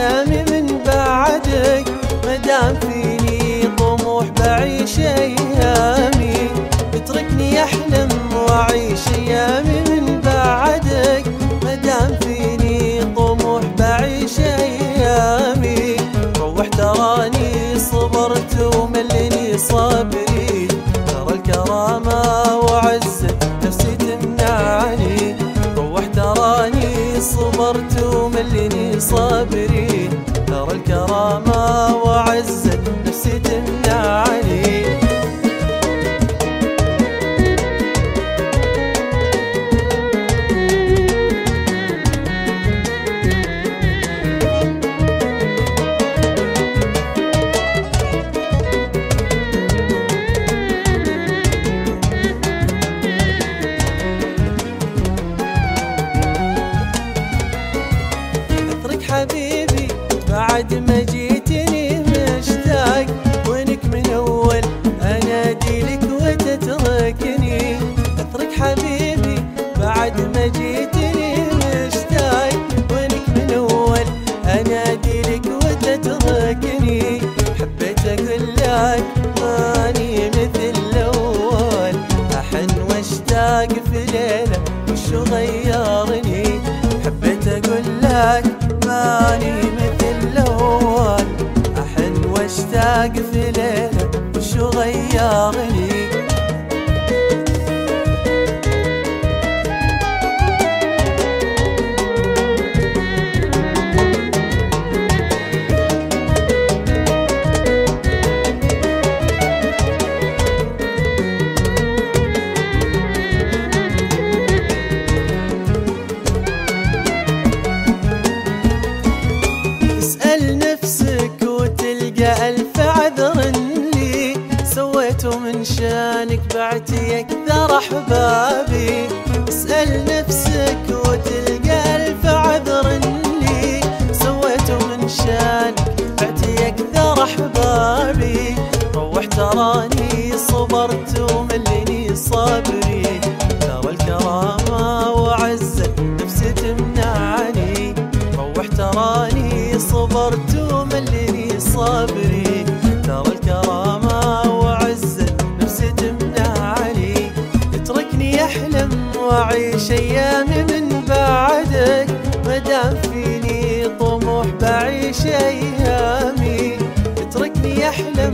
أيامي من بعدك ما دام فيني طموح بعيش أيامي. اتركني أحلم وأعيش أيامي من بعدك ما دام فيني طموح بعيش أيامي. روح تراني صبرت وملني صبري ترى الكرامة وعزتي صبري ترى الكرامة حبيبي بعد ما جيتني مشتاق وينك من أول انادي لك وتتركني. أترك حبيبي بعد ما جيتني مشتاق وينك من أول انادي لك وتتركني. حبيت أقول لك ماني مثل الأول. أحن وأشتاق في ليلة وشو غيرني؟ حبيت أقول لك واشتاق في ليلة وشو غيرني ألف عذر لي سويته من شانك بعتي أكثر أحبابي. اسأل نفسك وتلقى ألف عذر لي سويته من شانك بعتي أكثر أحبابي. روح تراني صبرت وملني صبري. ترى الكرامة وعزة نفسي تمنعني. روح تراني صبرت وملني صبري. واعيش ايامي من بعدك. مدام فيني طموح بعيش أيامي. اتركني أحلم